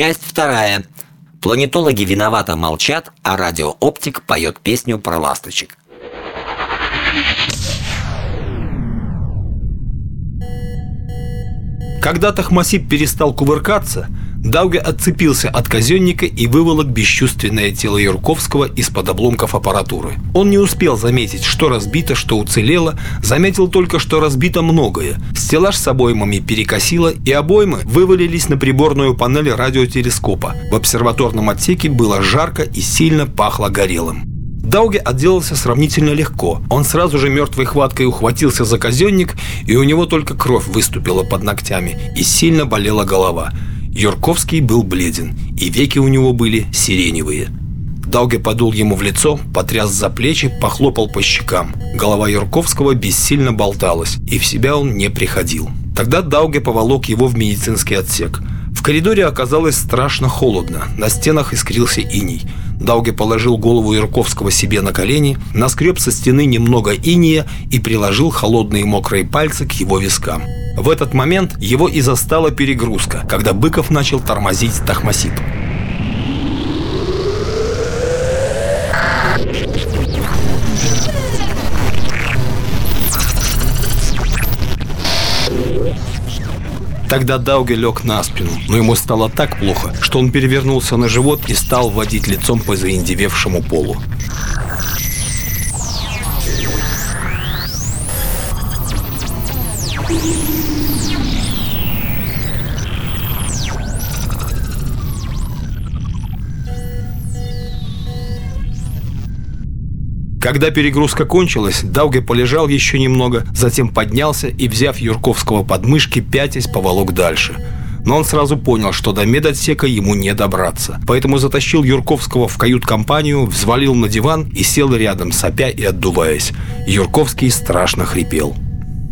Часть вторая. Планетологи виновато молчат, а радиооптик поет песню про ласточек. Когда Тахмасип перестал кувыркаться, Дауге отцепился от казенника и выволок бесчувственное тело Юрковского из-под обломков аппаратуры. Он не успел заметить, что разбито, что уцелело, заметил только, что разбито многое. Стеллаж с обоймами перекосило, и обоймы вывалились на приборную панель радиотелескопа. В обсерваторном отсеке было жарко и сильно пахло горелым. Дауге отделался сравнительно легко. Он сразу же мертвой хваткой ухватился за казенник, и у него только кровь выступила под ногтями, и сильно болела голова. Юрковский был бледен, и веки у него были сиреневые. Дауге подул ему в лицо, потряс за плечи, похлопал по щекам. Голова Юрковского бессильно болталась, и в себя он не приходил. Тогда Дауге поволок его в медицинский отсек. В коридоре оказалось страшно холодно, на стенах искрился иней. Дауге положил голову Ярковского себе на колени, наскреб со стены немного иния и приложил холодные мокрые пальцы к его вискам. В этот момент его и застала перегрузка, когда Быков начал тормозить Тахмасип. Тогда Дауге лег на спину, но ему стало так плохо, что он перевернулся на живот и стал водить лицом по заиндевевшему полу. Когда перегрузка кончилась, Дауге полежал еще немного, затем поднялся и, взяв Юрковского под мышки, пятясь, поволок дальше. Но он сразу понял, что до медотсека ему не добраться. Поэтому затащил Юрковского в кают-компанию, взвалил на диван и сел рядом, сопя и отдуваясь. Юрковский страшно хрипел.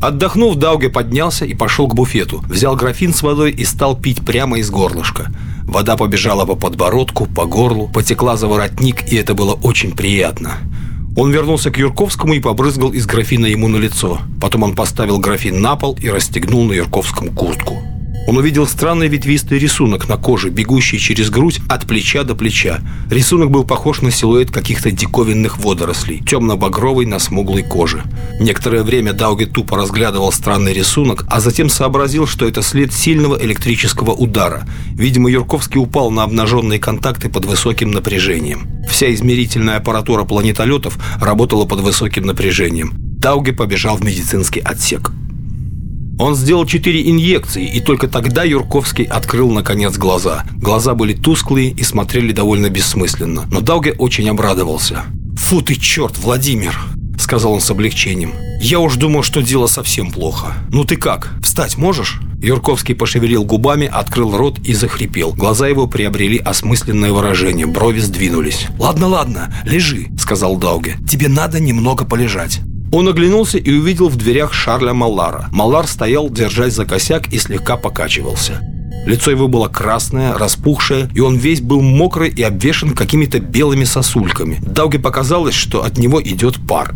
Отдохнув, Дауге поднялся и пошел к буфету. Взял графин с водой и стал пить прямо из горлышка. Вода побежала по подбородку, по горлу, потекла за воротник, и это было очень приятно. Он вернулся к Юрковскому и побрызгал из графина ему на лицо. Потом он поставил графин на пол и расстегнул на Юрковском куртку. Он увидел странный ветвистый рисунок на коже, бегущий через грудь от плеча до плеча. Рисунок был похож на силуэт каких-то диковинных водорослей, темно-багровый на смуглой коже. Некоторое время Дауге тупо разглядывал странный рисунок, а затем сообразил, что это след сильного электрического удара. Видимо, Юрковский упал на обнаженные контакты под высоким напряжением. Вся измерительная аппаратура планетолетов работала под высоким напряжением. Дауге побежал в медицинский отсек. Он сделал четыре инъекции, и только тогда Юрковский открыл, наконец, глаза. Глаза были тусклые и смотрели довольно бессмысленно. Но Дауге очень обрадовался. «Фу ты, черт, Владимир!» – сказал он с облегчением. «Я уж думал, что дело совсем плохо. Ну ты как, встать можешь?» Юрковский пошевелил губами, открыл рот и захрипел. Глаза его приобрели осмысленное выражение, брови сдвинулись. «Ладно, ладно, лежи», – сказал Дауге. «Тебе надо немного полежать». Он оглянулся и увидел в дверях Шарля Маллара. Маллар стоял, держась за косяк и слегка покачивался. Лицо его было красное, распухшее, и он весь был мокрый и обвешан какими-то белыми сосульками. Дауге показалось, что от него идет пар.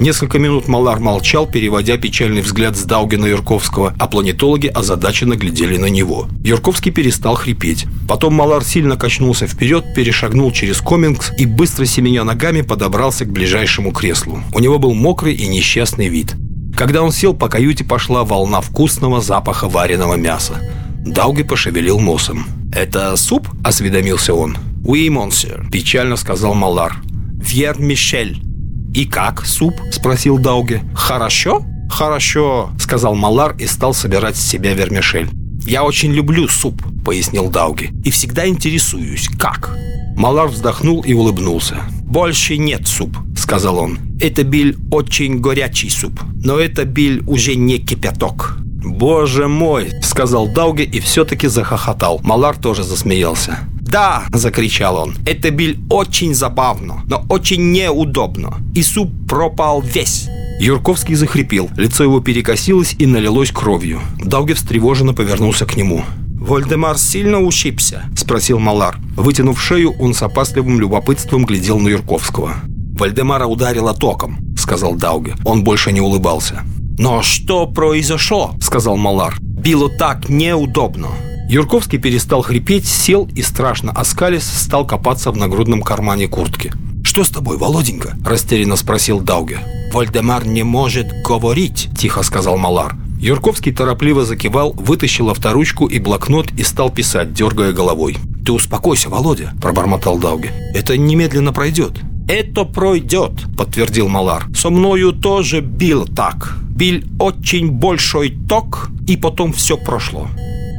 Несколько минут Малар молчал, переводя печальный взгляд с Дауги на Юрковского, а планетологи озадаченно глядели на него. Юрковский перестал хрипеть. Потом Малар сильно качнулся вперед, перешагнул через комингс и, быстро семеня ногами, подобрался к ближайшему креслу. У него был мокрый и несчастный вид. Когда он сел, по каюте пошла волна вкусного запаха вареного мяса. Дауги пошевелил носом. «Это суп?» – осведомился он. «Oui, монсер», – печально сказал Малар. «Вьер Мишель». «И как, суп?» – спросил Дауге. «Хорошо?» «Хорошо», – сказал Малар и стал собирать с себя вермишель. «Я очень люблю суп», – пояснил Дауги. «И всегда интересуюсь, как?» Малар вздохнул и улыбнулся. «Больше нет суп», – сказал он. «Это был очень горячий суп, но это был уже не кипяток». «Боже мой!» – сказал Дауге и все-таки захохотал. Малар тоже засмеялся. «Да!» – закричал он. «Это был очень забавно, но очень неудобно. И суп пропал весь». Юрковский захрипел, лицо его перекосилось и налилось кровью. Дауге встревоженно повернулся к нему. «Вольдемар сильно ушибся?» – спросил Малар. Вытянув шею, он с опасливым любопытством глядел на Юрковского. «Вальдемара ударило током», – сказал Дауге. Он больше не улыбался. «Но что произошло?» – сказал Малар. «Было так неудобно». Юрковский перестал хрипеть, сел и, страшно оскались, стал копаться в нагрудном кармане куртки. «Что с тобой, Володенька?» – растерянно спросил Дауге. «Вальдемар не может говорить», – тихо сказал Малар. Юрковский торопливо закивал, вытащил авторучку и блокнот и стал писать, дергая головой. «Ты успокойся, Володя», – пробормотал Дауге. «Это немедленно пройдет». «Это пройдет», – подтвердил Малар. «Со мною тоже бил так. Бил очень большой ток, и потом все прошло».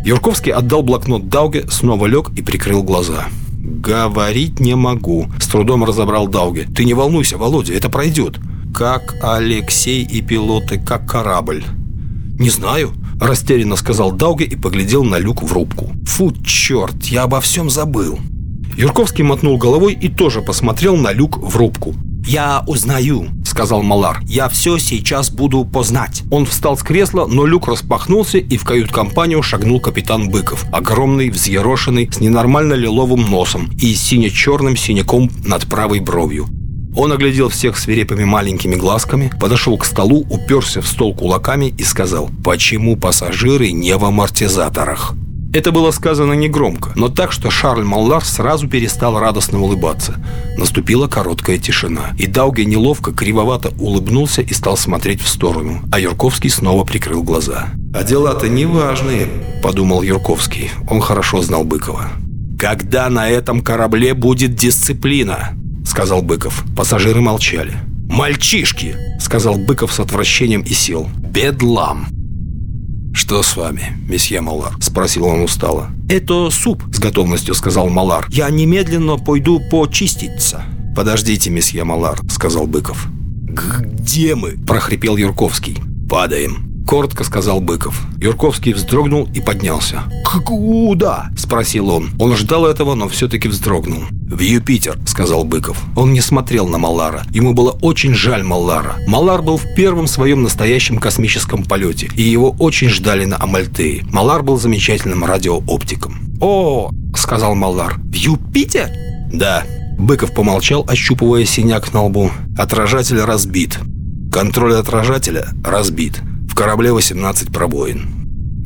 Юрковский отдал блокнот Дауге, снова лег и прикрыл глаза. «Говорить не могу», – с трудом разобрал Дауге. «Ты не волнуйся, Володя, это пройдет». «Как Алексей и пилоты, как корабль». «Не знаю», – растерянно сказал Дауге и поглядел на люк в рубку. «Фу, черт, я обо всем забыл». Юрковский мотнул головой и тоже посмотрел на люк в рубку. «Я узнаю», — сказал Малар. «Я все сейчас буду познать». Он встал с кресла, но люк распахнулся, и в кают-компанию шагнул капитан Быков. Огромный, взъерошенный, с ненормально лиловым носом и сине-черным синяком над правой бровью. Он оглядел всех свирепыми маленькими глазками, подошел к столу, уперся в стол кулаками и сказал «Почему пассажиры не в амортизаторах?» Это было сказано негромко, но так, что Шарль Маллар сразу перестал радостно улыбаться. Наступила короткая тишина, и Дауге неловко, кривовато улыбнулся и стал смотреть в сторону, а Юрковский снова прикрыл глаза. «А дела-то неважные», – подумал Юрковский. Он хорошо знал Быкова. «Когда на этом корабле будет дисциплина?» – сказал Быков. Пассажиры молчали. «Мальчишки!» – сказал Быков с отвращением и сел. «Бедлам!» «Что с вами, месье Малар?» – спросил он устало. «Это суп», – с готовностью сказал Малар. «Я немедленно пойду почиститься». «Подождите, месье Малар», – сказал Быков. «Где мы?» – прохрипел Юрковский. «Падаем», коротко сказал Быков. Юрковский вздрогнул и поднялся. «Куда?» – спросил он. Он ждал этого, но все-таки вздрогнул. «В Юпитер», – сказал Быков. Он не смотрел на Малара. Ему было очень жаль Малара. Малар был в первом своем настоящем космическом полете, и его очень ждали на Амальтее. Малар был замечательным радиооптиком. «О!» – сказал Малар. «В Юпитер?» «Да». Быков помолчал, ощупывая синяк на лбу. «Отражатель разбит. Контроль отражателя разбит. Корабле 18 пробоин.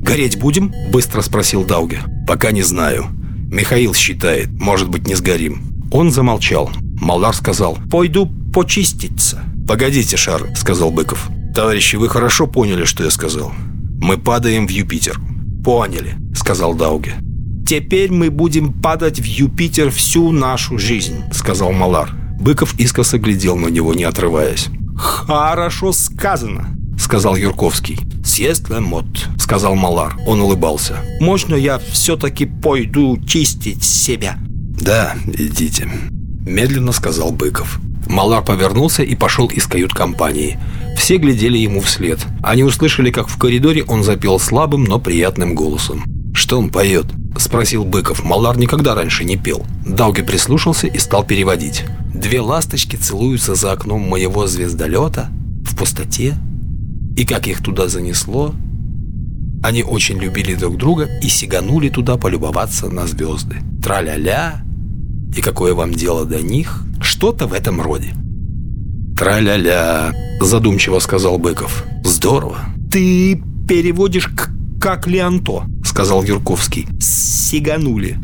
«Гореть будем?» – быстро спросил Дауге. «Пока не знаю. Михаил считает, может быть, не сгорим». Он замолчал. Малдар сказал, «Пойду почиститься». «Погодите, Шар», – сказал Быков. «Товарищи, вы хорошо поняли, что я сказал. Мы падаем в Юпитер». «Поняли», – сказал Дауге. «Теперь мы будем падать в Юпитер всю нашу жизнь», – сказал Малар. Быков искоса глядел на него, не отрываясь. «Хорошо сказано», — сказал Юрковский. «Съест мод», — сказал Малар. Он улыбался. «Можно я все-таки пойду чистить себя?» «Да, идите», — медленно сказал Быков. Малар повернулся и пошел из кают-компании. Все глядели ему вслед. Они услышали, как в коридоре он запел слабым, но приятным голосом. «Что он поет?» – спросил Быков. Малар никогда раньше не пел. Дауги прислушался и стал переводить. «Две ласточки целуются за окном моего звездолета в пустоте и как их туда занесло, они очень любили друг друга и сиганули туда полюбоваться на звезды. Тра-ля-ля, и какое вам дело до них? Что-то в этом роде. «Тра-ля-ля», задумчиво сказал Быков. «Здорово». «Ты переводишь к как Леонто», сказал Юрковский. «Сиганули.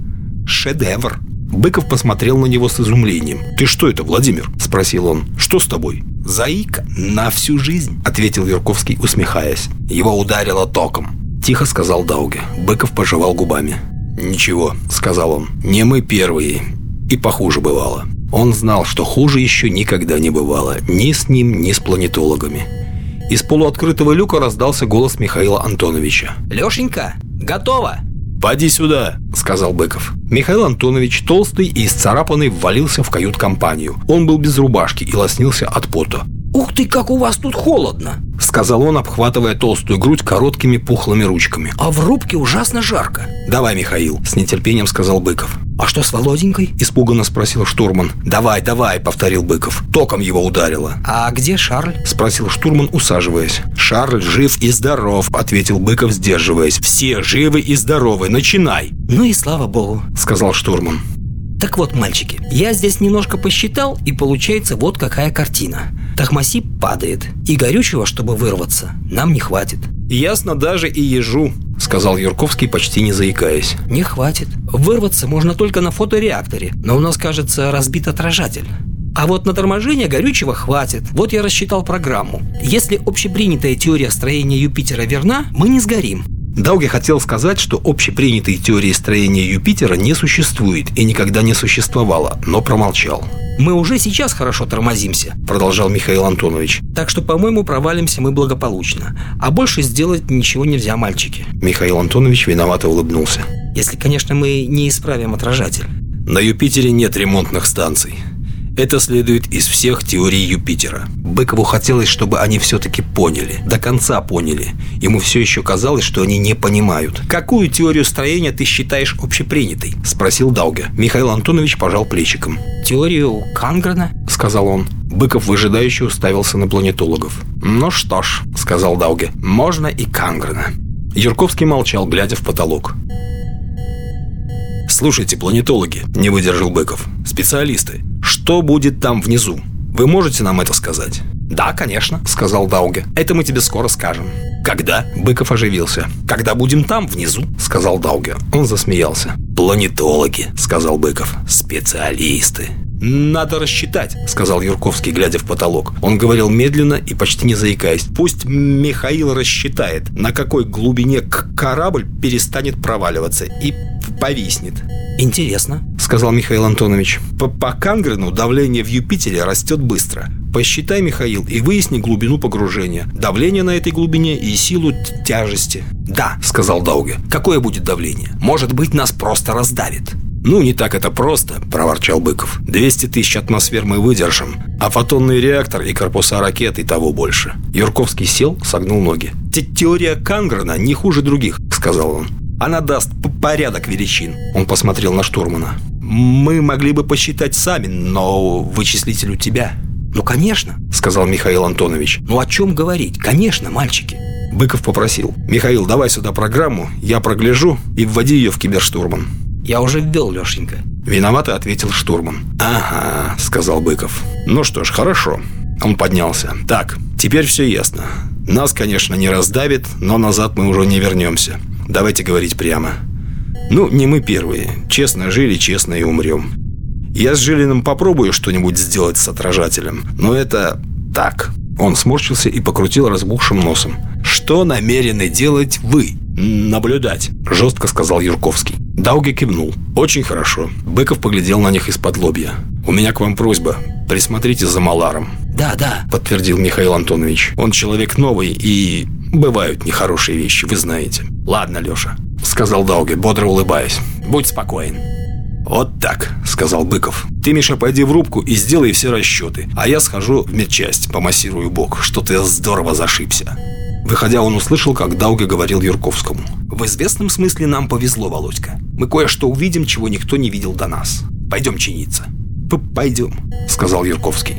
Шедевр». Быков посмотрел на него с изумлением. «Ты что это, Владимир?» – спросил он. «Что с тобой?» «Заика на всю жизнь», – ответил Юрковский, усмехаясь. Его ударило током. Тихо сказал Дауге. Быков пожевал губами. «Ничего», – сказал он. «Не мы первые. И похуже бывало». Он знал, что хуже еще никогда не бывало. Ни с ним, ни с планетологами. Из полуоткрытого люка раздался голос Михаила Антоновича. «Лешенька, готово!» «Поди сюда», — сказал Быков. Михаил Антонович, толстый и исцарапанный, ввалился в кают-компанию. Он был без рубашки и лоснился от пота. «Ух ты, как у вас тут холодно!» — сказал он, обхватывая толстую грудь короткими пухлыми ручками. «А в рубке ужасно жарко!» «Давай, Михаил!» — с нетерпением сказал Быков. «А что с Володенькой?» – испуганно спросил штурман. «Давай, давай», – повторил Быков. Током его ударило. «А где Шарль?» – спросил штурман, усаживаясь. «Шарль жив и здоров», – ответил Быков, сдерживаясь. «Все живы и здоровы. Начинай!» «Ну и слава богу», – сказал штурман. Так вот, мальчики, я здесь немножко посчитал, и получается вот какая картина. Тахмасип падает, и горючего, чтобы вырваться, нам не хватит. «Ясно даже и ежу», — сказал Юрковский, почти не заикаясь. Не хватит. Вырваться можно только на фотореакторе, но у нас, кажется, разбит отражатель. А вот на торможение горючего хватит. Вот я рассчитал программу. Если общепринятая теория строения Юпитера верна, мы не сгорим. Дауге хотел сказать, что общепринятой теории строения Юпитера не существует и никогда не существовало, но промолчал. Мы уже сейчас хорошо тормозимся, продолжал Михаил Антонович. Так что, по-моему, провалимся мы благополучно. А больше сделать ничего нельзя, мальчики. Михаил Антонович виновато улыбнулся. Если, конечно, мы не исправим отражатель. На Юпитере нет ремонтных станций. Это следует из всех теорий Юпитера. Быкову хотелось, чтобы они все-таки поняли, до конца поняли. Ему все еще казалось, что они не понимают. «Какую теорию строения ты считаешь общепринятой?» – спросил Дауга. Михаил Антонович пожал плечиком. «Теорию Кангрена?» – сказал он. Быков выжидающе уставился на планетологов. «Ну что ж», – сказал Дауге, – «можно и Кангрена». Юрковский молчал, глядя в потолок. «Слушайте, планетологи», – не выдержал Быков, – «специалисты, что будет там внизу? Вы можете нам это сказать?» «Да, конечно», — сказал Дауге. «Это мы тебе скоро скажем». «Когда?» — Быков оживился. «Когда будем там, внизу», — сказал Дауге. Он засмеялся. «Планетологи», — сказал Быков. «Специалисты». «Надо рассчитать», — сказал Юрковский, глядя в потолок. Он говорил медленно и почти не заикаясь. «Пусть Михаил рассчитает, на какой глубине корабль перестанет проваливаться и повиснет». «Интересно», — сказал Михаил Антонович. «По, по Кангрену давление в Юпитере растет быстро. Посчитай, Михаил, и выясни глубину погружения, давление на этой глубине и силу тяжести». «Да», — сказал Дауге. «Какое будет давление? Может быть, нас просто раздавит». «Ну, не так это просто», – проворчал Быков. «200 тысяч атмосфер мы выдержим, а фотонный реактор и корпуса ракет и того больше». Юрковский сел, согнул ноги. «Теория Кангрена не хуже других», – сказал он. «Она даст порядок величин». Он посмотрел на штурмана. «Мы могли бы посчитать сами, но вычислитель у тебя». «Ну, конечно», – сказал Михаил Антонович. «Ну, о чем говорить? Конечно, мальчики». Быков попросил. «Михаил, давай сюда программу, я прогляжу и вводи ее в киберштурман». Я уже ввел, Лешенька. Виновато ответил штурман. Ага, сказал Быков. Ну что ж, хорошо. Он поднялся. Так, теперь все ясно. Нас, конечно, не раздавит, но назад мы уже не вернемся. Давайте говорить прямо. Ну, не мы первые. Честно жили, честно и умрем. Я с Жилиным попробую что-нибудь сделать с отражателем, но это так. Он сморщился и покрутил разбухшим носом. Что намерены делать вы? Наблюдать, жестко сказал Юрковский. Дауги кивнул. «Очень хорошо». Быков поглядел на них из-под лобья. «У меня к вам просьба. Присмотрите за Маларом». «Да, да», — подтвердил Михаил Антонович. «Он человек новый и... бывают нехорошие вещи, вы знаете». «Ладно, Леша», — сказал Дауги, бодро улыбаясь. «Будь спокоен». «Вот так», — сказал Быков. «Ты, Миша, пойди в рубку и сделай все расчеты, а я схожу в медчасть, помассирую бок, что ты здорово зашибся». Выходя, он услышал, как Дауга говорил Юрковскому. «В известном смысле нам повезло, Володька. Мы кое-что увидим, чего никто не видел до нас. Пойдем чиниться». П «Пойдем», — сказал Юрковский.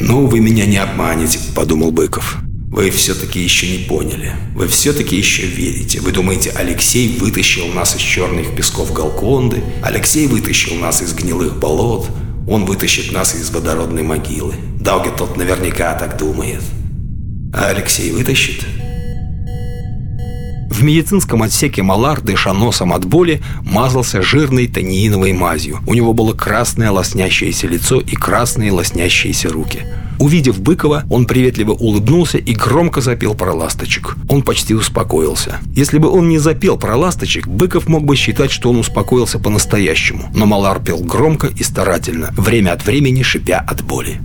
«Ну, вы меня не обманете», — подумал Быков. «Вы все-таки еще не поняли. Вы все-таки еще верите. Вы думаете, Алексей вытащил нас из черных песков Галконды, Алексей вытащил нас из гнилых болот, он вытащит нас из водородной могилы. Дауге тот наверняка так думает. А Алексей вытащит?» В медицинском отсеке Малар, дыша носом от боли, мазался жирной танииновой мазью. У него было красное лоснящееся лицо и красные лоснящиеся руки. Увидев Быкова, он приветливо улыбнулся и громко запел про ласточек. Он почти успокоился. Если бы он не запел про ласточек, Быков мог бы считать, что он успокоился по-настоящему. Но Малар пел громко и старательно, время от времени шипя от боли.